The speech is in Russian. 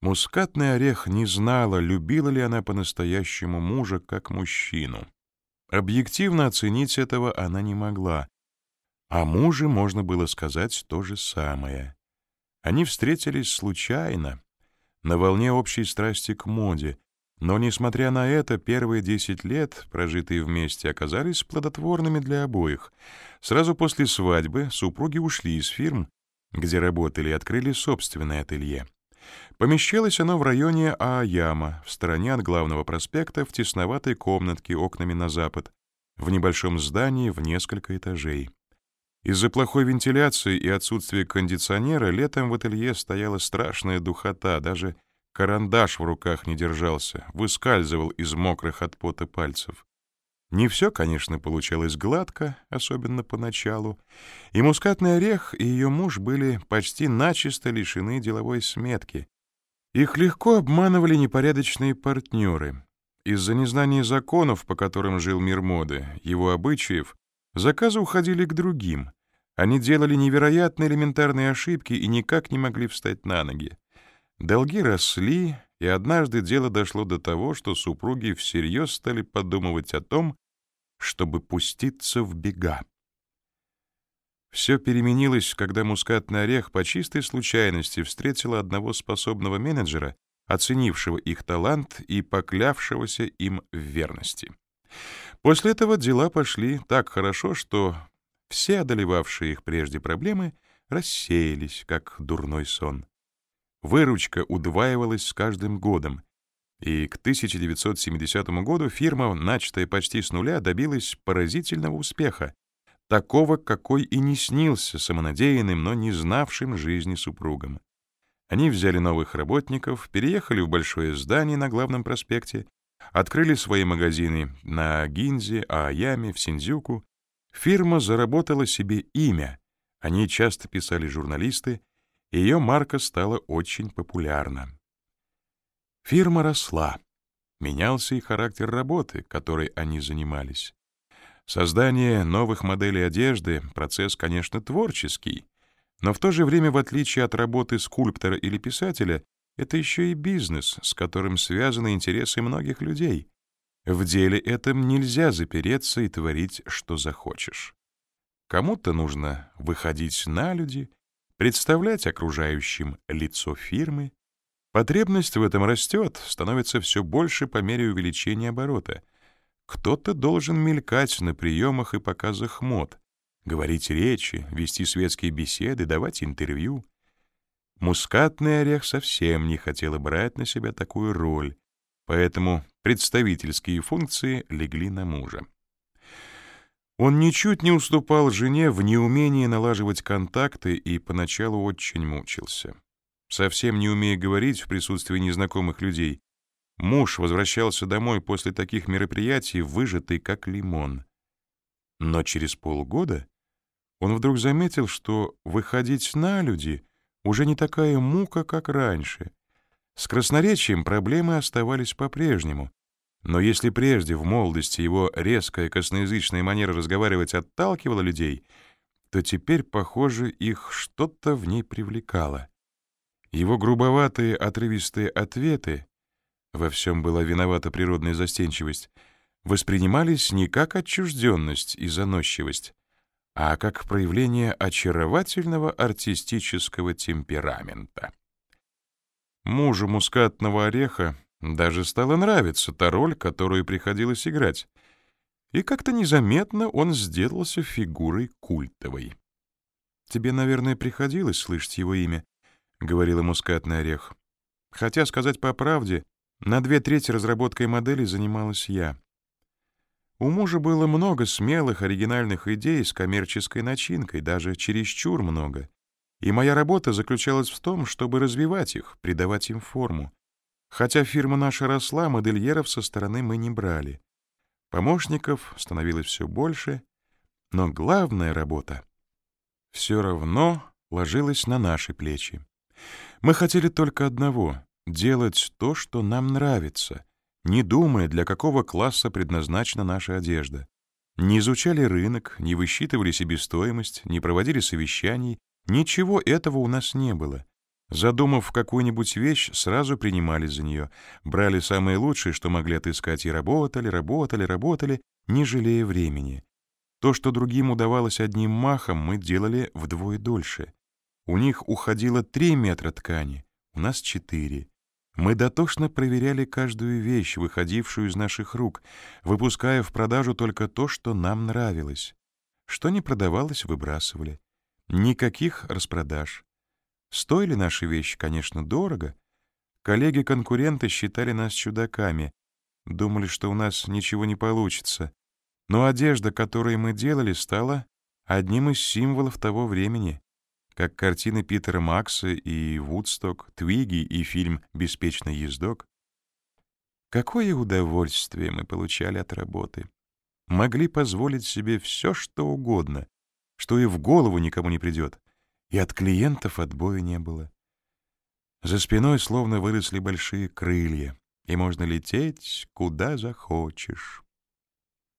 Мускатный орех не знала, любила ли она по-настоящему мужа как мужчину. Объективно оценить этого она не могла. О муже можно было сказать то же самое. Они встретились случайно, на волне общей страсти к моде, но, несмотря на это, первые десять лет, прожитые вместе, оказались плодотворными для обоих. Сразу после свадьбы супруги ушли из фирм, где работали, и открыли собственное ателье. Помещалось оно в районе Ааяма, в стороне от главного проспекта, в тесноватой комнатке окнами на запад, в небольшом здании в несколько этажей. Из-за плохой вентиляции и отсутствия кондиционера летом в ателье стояла страшная духота, даже карандаш в руках не держался, выскальзывал из мокрых от пота пальцев. Не все, конечно, получалось гладко, особенно поначалу, и мускатный орех и ее муж были почти начисто лишены деловой сметки. Их легко обманывали непорядочные партнеры. Из-за незнания законов, по которым жил мир моды, его обычаев, заказы уходили к другим. Они делали невероятно элементарные ошибки и никак не могли встать на ноги. Долги росли, и однажды дело дошло до того, что супруги всерьез стали подумывать о том, чтобы пуститься в бега. Все переменилось, когда мускатный орех по чистой случайности встретила одного способного менеджера, оценившего их талант и поклявшегося им в верности. После этого дела пошли так хорошо, что все одолевавшие их прежде проблемы рассеялись, как дурной сон. Выручка удваивалась с каждым годом, и к 1970 году фирма, начатая почти с нуля, добилась поразительного успеха, такого, какой и не снился самонадеянным, но не знавшим жизни супругам. Они взяли новых работников, переехали в большое здание на главном проспекте, открыли свои магазины на Гинзе, Ааяме, в Синдзюку. Фирма заработала себе имя, о ней часто писали журналисты, ее марка стала очень популярна. Фирма росла, менялся и характер работы, которой они занимались. Создание новых моделей одежды — процесс, конечно, творческий, но в то же время, в отличие от работы скульптора или писателя, это еще и бизнес, с которым связаны интересы многих людей. В деле этом нельзя запереться и творить, что захочешь. Кому-то нужно выходить на люди, представлять окружающим лицо фирмы. Потребность в этом растет, становится все больше по мере увеличения оборота. Кто-то должен мелькать на приемах и показах мод, говорить речи, вести светские беседы, давать интервью. Мускатный орех совсем не хотела брать на себя такую роль, поэтому представительские функции легли на мужа. Он ничуть не уступал жене в неумении налаживать контакты и поначалу очень мучился. Совсем не умея говорить в присутствии незнакомых людей, муж возвращался домой после таких мероприятий, выжатый как лимон. Но через полгода он вдруг заметил, что выходить на люди уже не такая мука, как раньше. С красноречием проблемы оставались по-прежнему, но если прежде в молодости его резкая косноязычная манера разговаривать отталкивала людей, то теперь, похоже, их что-то в ней привлекало. Его грубоватые отрывистые ответы — во всем была виновата природная застенчивость — воспринимались не как отчужденность и заносчивость, а как проявление очаровательного артистического темперамента. Мужу мускатного ореха даже стала нравиться та роль, которую приходилось играть. И как-то незаметно он сделался фигурой культовой. «Тебе, наверное, приходилось слышать его имя», — говорил мускатный орех. «Хотя, сказать по правде, на две трети разработкой модели занималась я. У мужа было много смелых, оригинальных идей с коммерческой начинкой, даже чересчур много. И моя работа заключалась в том, чтобы развивать их, придавать им форму. Хотя фирма наша росла, модельеров со стороны мы не брали. Помощников становилось все больше, но главная работа все равно ложилась на наши плечи. Мы хотели только одного — делать то, что нам нравится, не думая, для какого класса предназначена наша одежда. Не изучали рынок, не высчитывали себестоимость, не проводили совещаний, ничего этого у нас не было. Задумав какую-нибудь вещь, сразу принимались за нее, брали самые лучшие, что могли отыскать, и работали, работали, работали, не жалея времени. То, что другим удавалось одним махом, мы делали вдвое дольше. У них уходило три метра ткани, у нас четыре. Мы дотошно проверяли каждую вещь, выходившую из наших рук, выпуская в продажу только то, что нам нравилось. Что не продавалось, выбрасывали. Никаких распродаж. Стоили наши вещи, конечно, дорого. Коллеги-конкуренты считали нас чудаками, думали, что у нас ничего не получится. Но одежда, которую мы делали, стала одним из символов того времени, как картины Питера Макса и Вудсток, Твиги и фильм «Беспечный ездок». Какое удовольствие мы получали от работы. Могли позволить себе все, что угодно, что и в голову никому не придет и от клиентов отбоя не было. За спиной словно выросли большие крылья, и можно лететь, куда захочешь.